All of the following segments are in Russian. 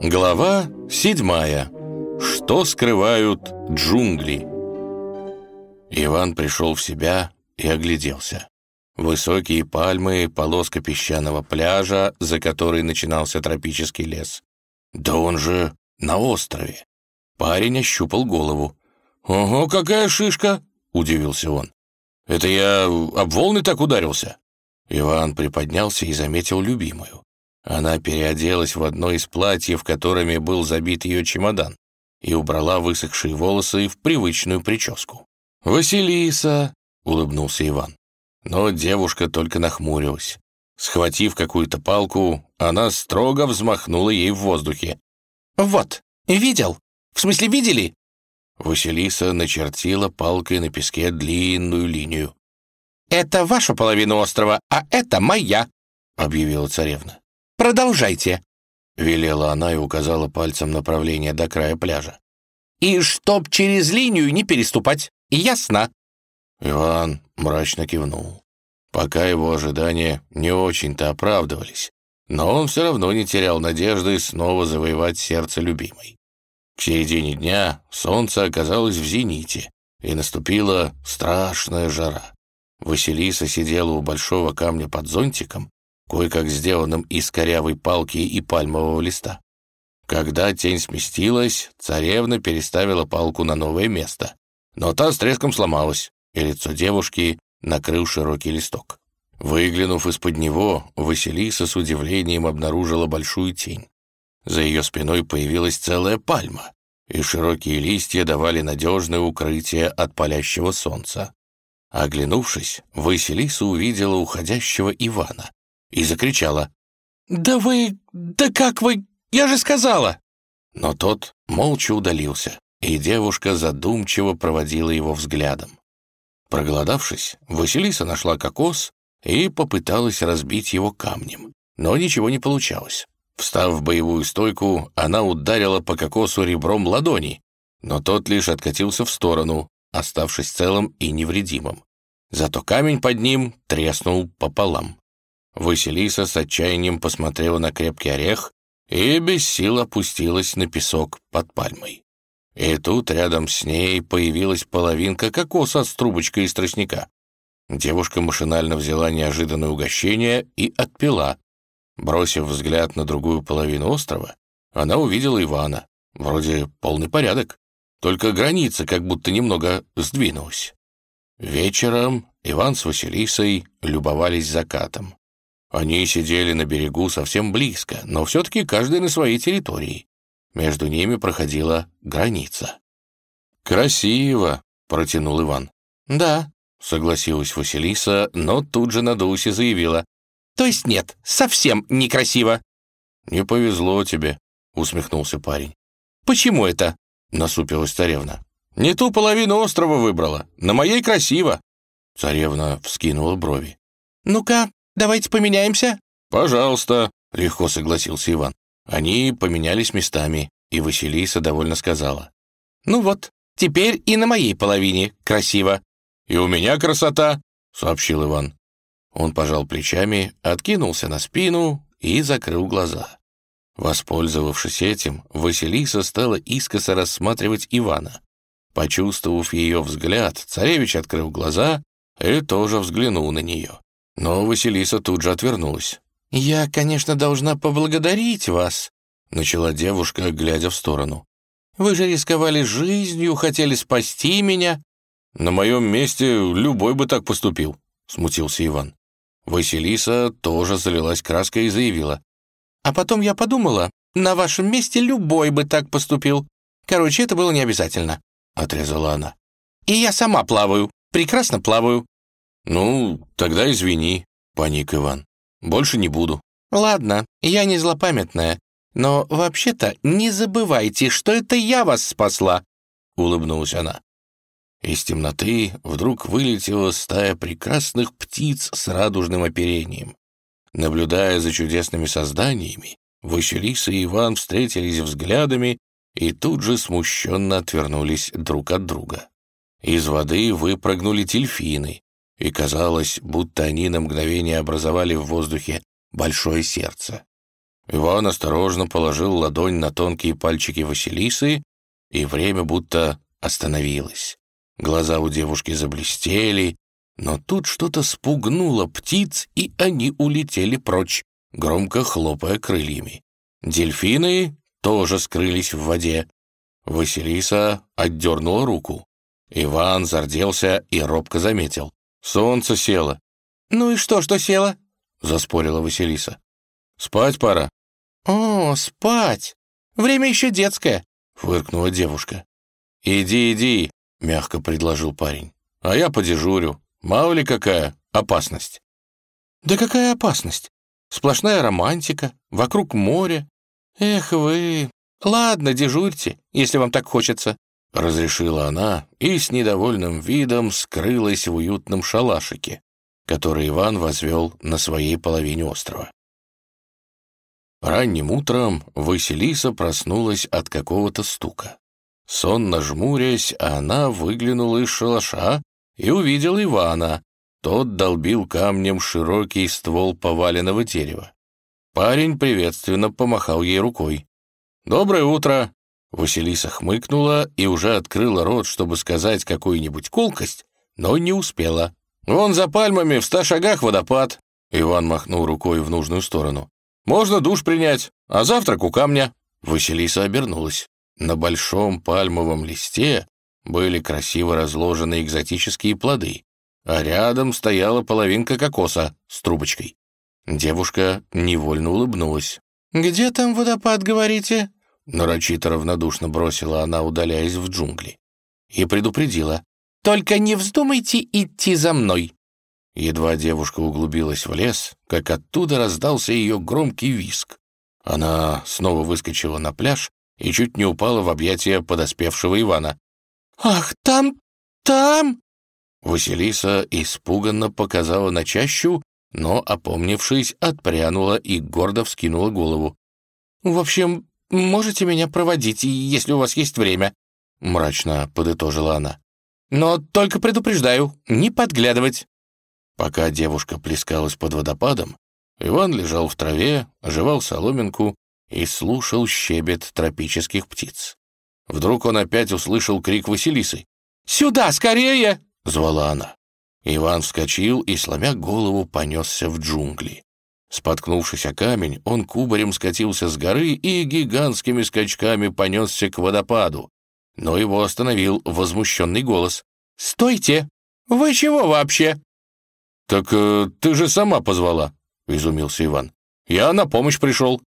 Глава седьмая. Что скрывают джунгли? Иван пришел в себя и огляделся. Высокие пальмы, полоска песчаного пляжа, за которой начинался тропический лес. Да он же на острове. Парень ощупал голову. «Ого, какая шишка!» — удивился он. «Это я об волны так ударился?» Иван приподнялся и заметил любимую. Она переоделась в одно из платьев, которыми был забит ее чемодан, и убрала высохшие волосы в привычную прическу. «Василиса!» — улыбнулся Иван. Но девушка только нахмурилась. Схватив какую-то палку, она строго взмахнула ей в воздухе. «Вот, видел? В смысле, видели?» Василиса начертила палкой на песке длинную линию. «Это ваша половина острова, а это моя», — объявила царевна. «Продолжайте», — велела она и указала пальцем направление до края пляжа. «И чтоб через линию не переступать, ясно?» Иван мрачно кивнул. Пока его ожидания не очень-то оправдывались, но он все равно не терял надежды снова завоевать сердце любимой. К середине дня солнце оказалось в зените, и наступила страшная жара. Василиса сидела у большого камня под зонтиком, кое-как сделанным из корявой палки и пальмового листа. Когда тень сместилась, царевна переставила палку на новое место, но та с треском сломалась, и лицо девушки накрыл широкий листок. Выглянув из-под него, Василиса с удивлением обнаружила большую тень. За ее спиной появилась целая пальма, и широкие листья давали надежное укрытие от палящего солнца. Оглянувшись, Василиса увидела уходящего Ивана и закричала. «Да вы... да как вы... я же сказала!» Но тот молча удалился, и девушка задумчиво проводила его взглядом. Проголодавшись, Василиса нашла кокос и попыталась разбить его камнем, но ничего не получалось. Встав в боевую стойку, она ударила по кокосу ребром ладони, но тот лишь откатился в сторону, оставшись целым и невредимым. Зато камень под ним треснул пополам. Василиса с отчаянием посмотрела на крепкий орех и без сил опустилась на песок под пальмой. И тут рядом с ней появилась половинка кокоса с трубочкой из тростника. Девушка машинально взяла неожиданное угощение и отпила. Бросив взгляд на другую половину острова, она увидела Ивана. Вроде полный порядок, только граница как будто немного сдвинулась. Вечером Иван с Василисой любовались закатом. Они сидели на берегу совсем близко, но все-таки каждый на своей территории. Между ними проходила граница. «Красиво!» — протянул Иван. «Да», — согласилась Василиса, но тут же надулась и заявила. «То есть нет, совсем некрасиво». «Не повезло тебе», — усмехнулся парень. «Почему это?» — насупилась царевна. «Не ту половину острова выбрала. На моей красиво». Царевна вскинула брови. «Ну-ка, давайте поменяемся». «Пожалуйста», — легко согласился Иван. Они поменялись местами, и Василиса довольно сказала. «Ну вот, теперь и на моей половине красиво». «И у меня красота», — сообщил Иван. Он пожал плечами, откинулся на спину и закрыл глаза. Воспользовавшись этим, Василиса стала искоса рассматривать Ивана. Почувствовав ее взгляд, царевич открыл глаза и тоже взглянул на нее. Но Василиса тут же отвернулась. «Я, конечно, должна поблагодарить вас», — начала девушка, глядя в сторону. «Вы же рисковали жизнью, хотели спасти меня». «На моем месте любой бы так поступил», — смутился Иван. Василиса тоже залилась краской и заявила. «А потом я подумала, на вашем месте любой бы так поступил. Короче, это было не обязательно», — отрезала она. «И я сама плаваю, прекрасно плаваю». «Ну, тогда извини», — паник Иван. Больше не буду». «Ладно, я не злопамятная, но вообще-то не забывайте, что это я вас спасла», — улыбнулась она. Из темноты вдруг вылетела стая прекрасных птиц с радужным оперением. Наблюдая за чудесными созданиями, Василиса и Иван встретились взглядами и тут же смущенно отвернулись друг от друга. Из воды выпрыгнули дельфины, и казалось, будто они на мгновение образовали в воздухе большое сердце. Иван осторожно положил ладонь на тонкие пальчики Василисы, и время будто остановилось. Глаза у девушки заблестели, но тут что-то спугнуло птиц, и они улетели прочь, громко хлопая крыльями. Дельфины тоже скрылись в воде. Василиса отдернула руку. Иван зарделся и робко заметил. «Солнце село». «Ну и что, что село?» — заспорила Василиса. «Спать пора». «О, спать! Время еще детское», — фыркнула девушка. «Иди, иди», — мягко предложил парень. «А я подежурю. Мало ли какая опасность». «Да какая опасность? Сплошная романтика, вокруг море. Эх вы! Ладно, дежурьте, если вам так хочется», — разрешила она и с недовольным видом скрылась в уютном шалашике, который Иван возвел на своей половине острова. Ранним утром Василиса проснулась от какого-то стука. Сонно жмурясь, она выглянула из шалаша и увидела Ивана. Тот долбил камнем широкий ствол поваленного дерева. Парень приветственно помахал ей рукой. «Доброе утро!» Василиса хмыкнула и уже открыла рот, чтобы сказать какую-нибудь колкость, но не успела. «Вон за пальмами в ста шагах водопад!» Иван махнул рукой в нужную сторону. «Можно душ принять, а завтрак у камня». Василиса обернулась. На большом пальмовом листе были красиво разложены экзотические плоды, а рядом стояла половинка кокоса с трубочкой. Девушка невольно улыбнулась. «Где там водопад, говорите?» Нарочито равнодушно бросила она, удаляясь в джунгли. И предупредила. «Только не вздумайте идти за мной!» Едва девушка углубилась в лес, как оттуда раздался ее громкий виск. Она снова выскочила на пляж и чуть не упала в объятия подоспевшего Ивана. «Ах, там... там...» Василиса испуганно показала на чащу, но, опомнившись, отпрянула и гордо вскинула голову. «В общем, можете меня проводить, если у вас есть время», — мрачно подытожила она. «Но только предупреждаю, не подглядывать». Пока девушка плескалась под водопадом, Иван лежал в траве, оживал соломинку и слушал щебет тропических птиц. Вдруг он опять услышал крик Василисы. «Сюда, скорее!» — звала она. Иван вскочил и, сломя голову, понесся в джунгли. Споткнувшись о камень, он кубарем скатился с горы и гигантскими скачками понесся к водопаду. Но его остановил возмущенный голос. «Стойте! Вы чего вообще?» «Так э, ты же сама позвала», — изумился Иван. «Я на помощь пришел».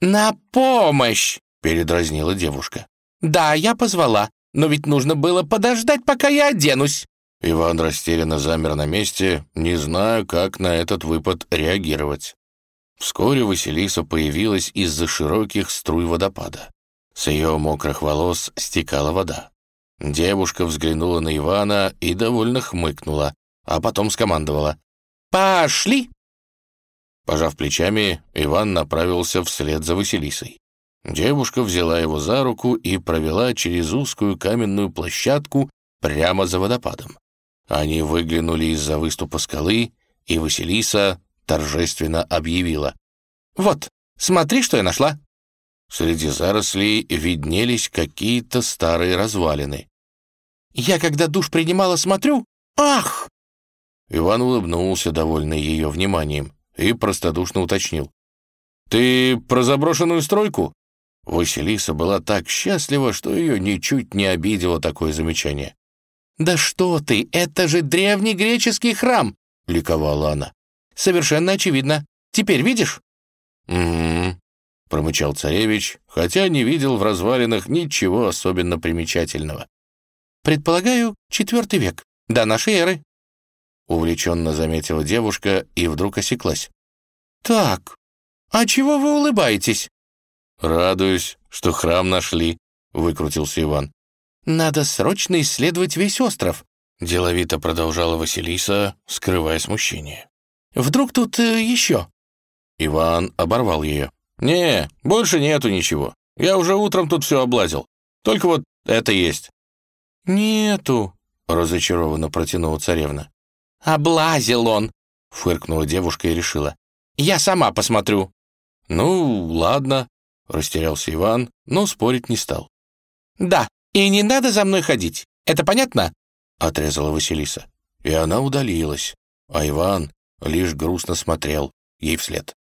«На помощь!» — передразнила девушка. «Да, я позвала, но ведь нужно было подождать, пока я оденусь». Иван растерянно замер на месте, не зная, как на этот выпад реагировать. Вскоре Василиса появилась из-за широких струй водопада. С ее мокрых волос стекала вода. Девушка взглянула на Ивана и довольно хмыкнула, а потом скомандовала. «Пошли!» Пожав плечами, Иван направился вслед за Василисой. Девушка взяла его за руку и провела через узкую каменную площадку прямо за водопадом. Они выглянули из-за выступа скалы, и Василиса торжественно объявила. «Вот, смотри, что я нашла!» Среди зарослей виднелись какие-то старые развалины. «Я, когда душ принимала, смотрю... Ах!» Иван улыбнулся, довольный ее вниманием, и простодушно уточнил. «Ты про заброшенную стройку?» Василиса была так счастлива, что ее ничуть не обидело такое замечание. «Да что ты, это же древний греческий храм!» — ликовала она. «Совершенно очевидно. Теперь видишь?» «Угу», — промычал царевич, хотя не видел в развалинах ничего особенно примечательного. «Предполагаю, четвертый век, до нашей эры», Увлеченно заметила девушка и вдруг осеклась. «Так, а чего вы улыбаетесь?» «Радуюсь, что храм нашли», — выкрутился Иван. «Надо срочно исследовать весь остров», — деловито продолжала Василиса, скрывая смущение. «Вдруг тут э, еще?» Иван оборвал ее. «Не, больше нету ничего. Я уже утром тут все облазил. Только вот это есть». «Нету», — разочарованно протянула царевна. «Облазил он!» — фыркнула девушка и решила. «Я сама посмотрю». «Ну, ладно», — растерялся Иван, но спорить не стал. «Да, и не надо за мной ходить. Это понятно?» — отрезала Василиса. И она удалилась, а Иван лишь грустно смотрел ей вслед.